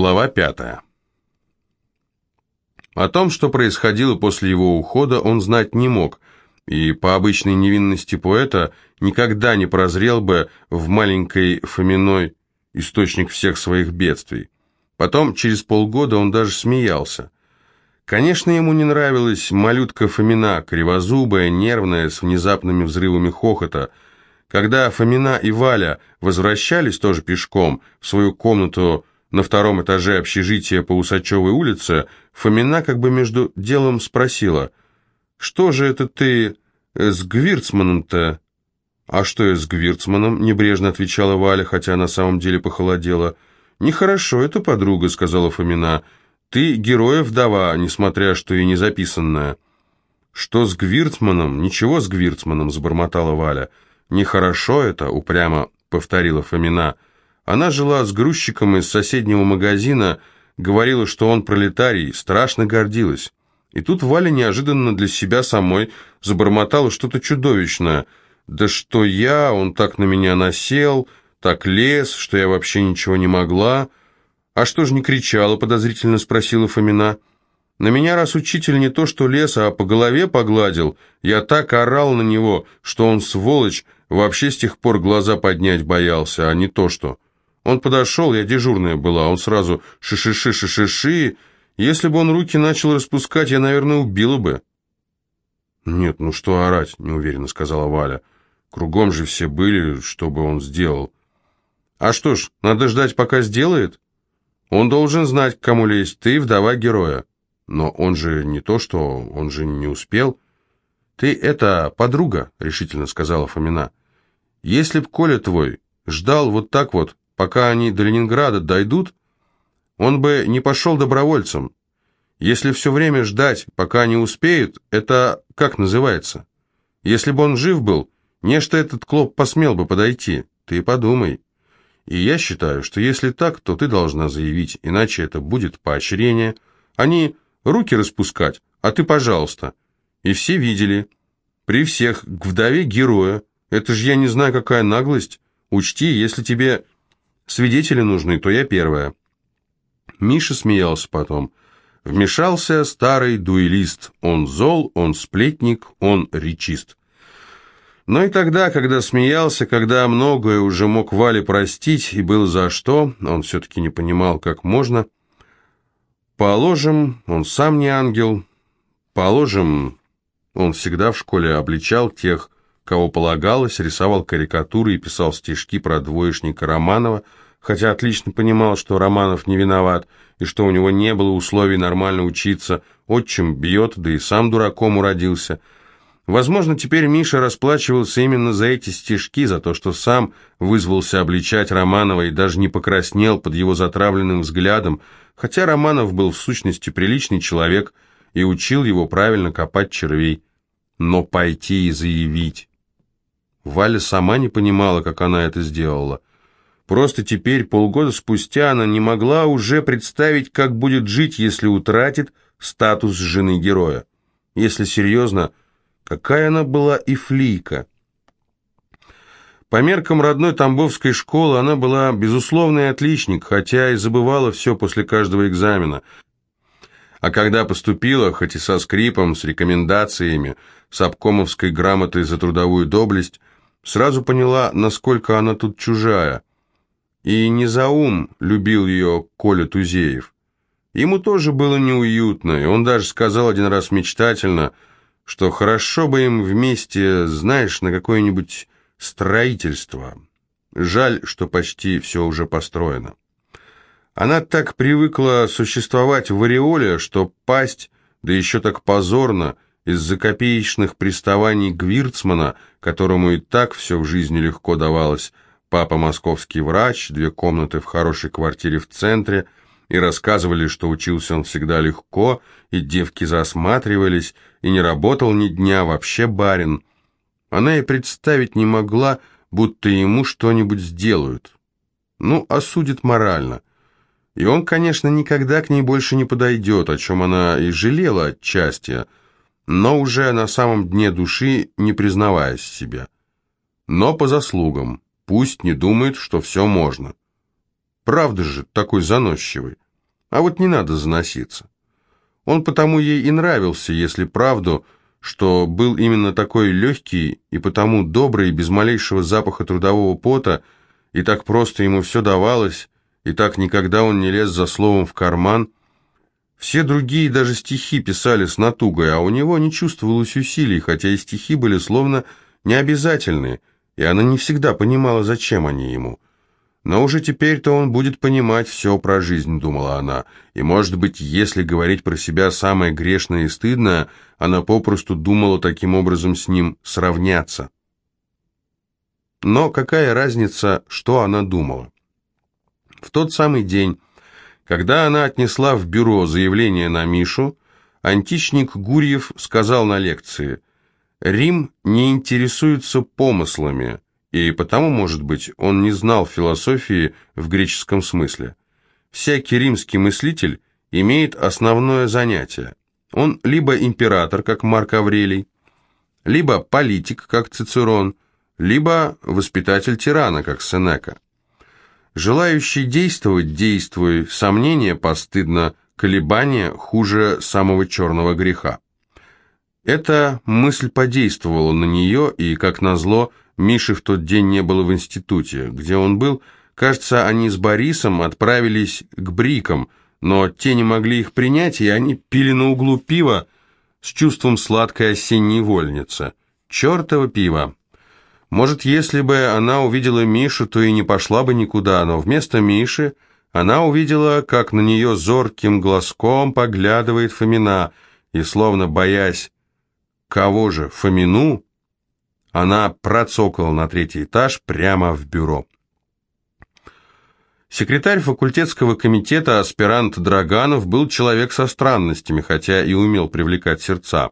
Глава пятая. О том, что происходило после его ухода, он знать не мог, и по обычной невинности поэта никогда не прозрел бы в маленькой Фоминой источник всех своих бедствий. Потом, через полгода, он даже смеялся. Конечно, ему не нравилась малютка Фомина, кривозубая, нервная, с внезапными взрывами хохота. Когда Фомина и Валя возвращались тоже пешком в свою комнату на втором этаже общежития по Усачевой улице, Фомина как бы между делом спросила, «Что же это ты с Гвирцманом-то?» «А что я с Гвирцманом?» – небрежно отвечала Валя, хотя на самом деле похолодела. «Нехорошо это, подруга», – сказала Фомина. «Ты героя вдова, несмотря что и не записанная». «Что с Гвирцманом?» «Ничего с Гвирцманом», – забормотала Валя. «Нехорошо это», – упрямо повторила Фомина. Она жила с грузчиком из соседнего магазина, говорила, что он пролетарий, страшно гордилась. И тут Валя неожиданно для себя самой забормотала что-то чудовищное. «Да что я, он так на меня насел, так лез, что я вообще ничего не могла». «А что ж не кричала?» – подозрительно спросила Фомина. «На меня раз учитель не то что лес, а по голове погладил. Я так орал на него, что он, сволочь, вообще с тех пор глаза поднять боялся, а не то что». Он подошел, я дежурная была, он сразу ши-ши-ши-ши-ши. Если бы он руки начал распускать, я, наверное, убила бы. «Нет, ну что орать?» – неуверенно сказала Валя. «Кругом же все были, что бы он сделал». «А что ж, надо ждать, пока сделает?» «Он должен знать, к кому лезть, ты вдова героя». «Но он же не то, что он же не успел». «Ты это подруга», – решительно сказала Фомина. «Если б Коля твой ждал вот так вот, пока они до Ленинграда дойдут, он бы не пошел добровольцем. Если все время ждать, пока они успеют, это как называется? Если бы он жив был, нечто этот клоп посмел бы подойти. Ты подумай. И я считаю, что если так, то ты должна заявить, иначе это будет поощрение. Они руки распускать, а ты, пожалуйста. И все видели. При всех к вдове героя. Это же я не знаю, какая наглость. Учти, если тебе Свидетели нужны, то я первая». Миша смеялся потом. Вмешался старый дуэлист. Он зол, он сплетник, он речист. Но и тогда, когда смеялся, когда многое уже мог Вале простить, и было за что, он все-таки не понимал, как можно. Положим, он сам не ангел. Положим, он всегда в школе обличал тех, кого полагалось, рисовал карикатуры и писал стишки про двоечника Романова, хотя отлично понимал, что Романов не виноват, и что у него не было условий нормально учиться, отчим бьет, да и сам дураком уродился. Возможно, теперь Миша расплачивался именно за эти стишки, за то, что сам вызвался обличать Романова и даже не покраснел под его затравленным взглядом, хотя Романов был в сущности приличный человек и учил его правильно копать червей. Но пойти и заявить... Валя сама не понимала, как она это сделала. Просто теперь, полгода спустя, она не могла уже представить, как будет жить, если утратит статус жены героя. Если серьезно, какая она была и флийка. По меркам родной Тамбовской школы она была безусловный отличник, хотя и забывала все после каждого экзамена. А когда поступила, хоть и со скрипом, с рекомендациями, с обкомовской грамотой за трудовую доблесть, Сразу поняла, насколько она тут чужая. И не за ум любил ее Коля Тузеев. Ему тоже было неуютно, и он даже сказал один раз мечтательно, что хорошо бы им вместе, знаешь, на какое-нибудь строительство. Жаль, что почти все уже построено. Она так привыкла существовать в ореоле, что пасть, да еще так позорно – из-за копеечных приставаний Гвирцмана, которому и так все в жизни легко давалось, папа московский врач, две комнаты в хорошей квартире в центре, и рассказывали, что учился он всегда легко, и девки засматривались, и не работал ни дня, вообще барин. Она и представить не могла, будто ему что-нибудь сделают. Ну, осудит морально. И он, конечно, никогда к ней больше не подойдет, о чем она и жалела отчасти, — но уже на самом дне души не признаваясь себе. Но по заслугам, пусть не думает, что все можно. Правда же такой заносчивый. А вот не надо заноситься. Он потому ей и нравился, если правду, что был именно такой легкий и потому добрый, без малейшего запаха трудового пота, и так просто ему все давалось, и так никогда он не лез за словом в карман. Все другие даже стихи писали с натугой, а у него не чувствовалось усилий, хотя и стихи были словно необязательные, и она не всегда понимала, зачем они ему. Но уже теперь-то он будет понимать все про жизнь, думала она, и, может быть, если говорить про себя самое грешное и стыдное, она попросту думала таким образом с ним сравняться. Но какая разница, что она думала? В тот самый день, когда она отнесла в бюро заявление на Мишу, античник Гурьев сказал на лекции «Рим не интересуется помыслами», и потому, может быть, он не знал философии в греческом смысле. Всякий римский мыслитель имеет основное занятие. Он либо император, как Марк Аврелий, либо политик, как Цицерон, либо воспитатель тирана, как Сенека. Желающий действовать, действуй, сомнение постыдно, колебание хуже самого черного греха. Эта мысль подействовала на нее, и, как назло, Миши в тот день не было в институте. Где он был, кажется, они с Борисом отправились к Брикам, но те не могли их принять, и они пили на углу пиво с чувством сладкой осенней вольницы. Чертово пиво! Может, если бы она увидела Мишу, то и не пошла бы никуда, но вместо Миши она увидела, как на нее зорким глазком поглядывает Фомина, и, словно боясь, кого же, Фомину, она процокала на третий этаж прямо в бюро. Секретарь факультетского комитета, аспирант Драганов, был человек со странностями, хотя и умел привлекать сердца.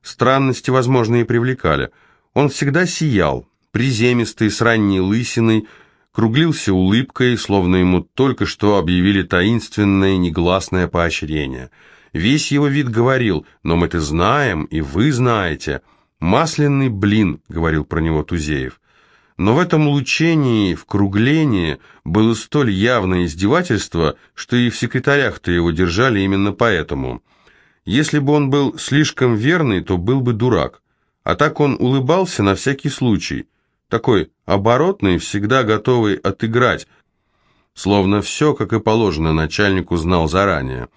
Странности, возможно, и привлекали. Он всегда сиял, приземистый, с ранней лысиной, круглился улыбкой, словно ему только что объявили таинственное негласное поощрение. Весь его вид говорил «но мы-то знаем, и вы знаете». «Масляный блин», — говорил про него Тузеев. Но в этом лучении, в круглении было столь явное издевательство, что и в секретарях-то его держали именно поэтому. Если бы он был слишком верный, то был бы дурак. А так он улыбался на всякий случай. Такой оборотный, всегда готовый отыграть, словно все, как и положено, начальнику знал заранее.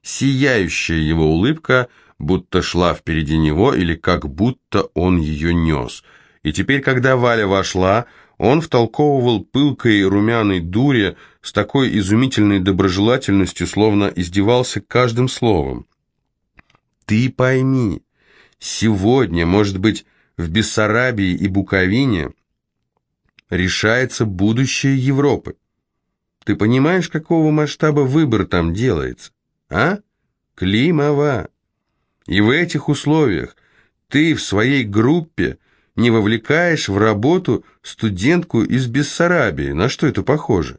Сияющая его улыбка — будто шла впереди него или как будто он ее нес. И теперь, когда Валя вошла, он втолковывал пылкой румяной дуре с такой изумительной доброжелательностью, словно издевался каждым словом. «Ты пойми, сегодня, может быть, в Бессарабии и Буковине решается будущее Европы. Ты понимаешь, какого масштаба выбор там делается, а? Климова!» И в этих условиях ты в своей группе не вовлекаешь в работу студентку из Бессарабии. На что это похоже?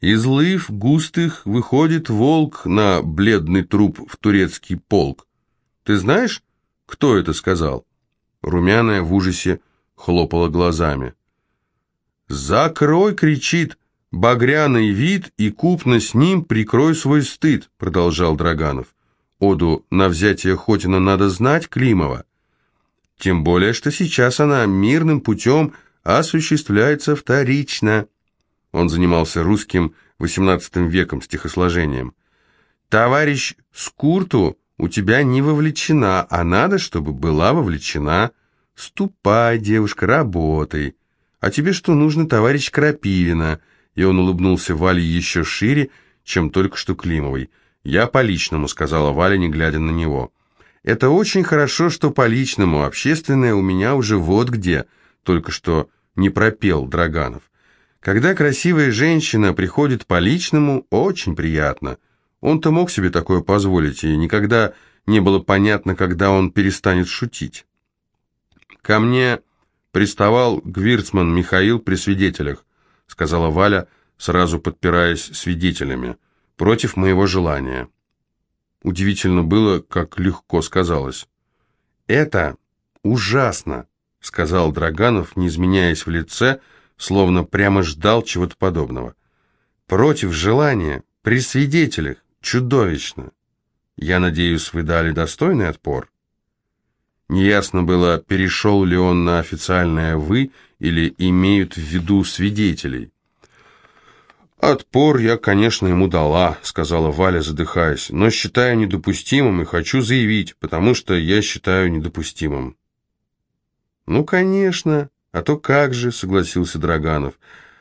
Из лыв густых выходит волк на бледный труп в турецкий полк. Ты знаешь, кто это сказал? Румяная в ужасе хлопала глазами. «Закрой!» — кричит «Багряный вид и купно с ним прикрой свой стыд», — продолжал Драганов. Оду на взятие Хотина надо знать Климова. Тем более, что сейчас она мирным путем осуществляется вторично. Он занимался русским XVIII веком стихосложением. «Товарищ Скурту у тебя не вовлечена, а надо, чтобы была вовлечена. Ступай, девушка, работай. А тебе что нужно, товарищ Крапивина?» И он улыбнулся Вале еще шире, чем только что Климовой – «Я по личному», — сказала Валя, не глядя на него. «Это очень хорошо, что по личному. Общественное у меня уже вот где», — только что не пропел Драганов. «Когда красивая женщина приходит по личному, очень приятно. Он-то мог себе такое позволить, и никогда не было понятно, когда он перестанет шутить». «Ко мне приставал Гвирцман Михаил при свидетелях», — сказала Валя, сразу подпираясь свидетелями против моего желания. Удивительно было, как легко сказалось. «Это ужасно», — сказал Драганов, не изменяясь в лице, словно прямо ждал чего-то подобного. «Против желания, При свидетелях. Чудовищно. Я надеюсь, вы дали достойный отпор? Неясно было, перешел ли он на официальное «вы» или имеют в виду свидетелей. «Отпор я, конечно, ему дала», — сказала Валя, задыхаясь, «но считаю недопустимым и хочу заявить, потому что я считаю недопустимым». «Ну, конечно, а то как же», — согласился Драганов.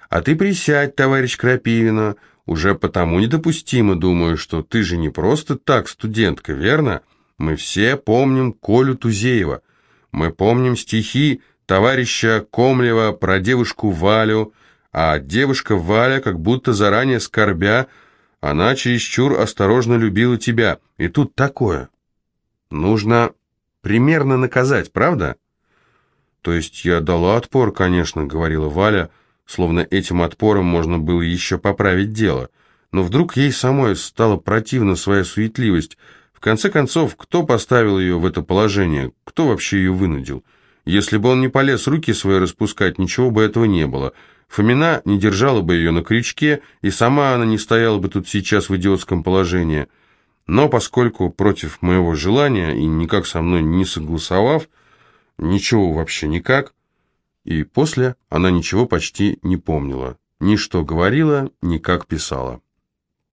«А ты присядь, товарищ Крапивина, уже потому недопустимо, думаю, что ты же не просто так студентка, верно?» Мы все помним Колю Тузеева. Мы помним стихи товарища Комлева про девушку Валю, а девушка Валя, как будто заранее скорбя, она чересчур осторожно любила тебя. И тут такое. Нужно примерно наказать, правда? То есть я дала отпор, конечно, говорила Валя, словно этим отпором можно было еще поправить дело. Но вдруг ей самой стала противна своя суетливость – конце концов, кто поставил ее в это положение? Кто вообще ее вынудил? Если бы он не полез руки свои распускать, ничего бы этого не было. Фомина не держала бы ее на крючке, и сама она не стояла бы тут сейчас в идиотском положении. Но поскольку против моего желания и никак со мной не согласовав, ничего вообще никак, и после она ничего почти не помнила. Ни что говорила, ни как писала.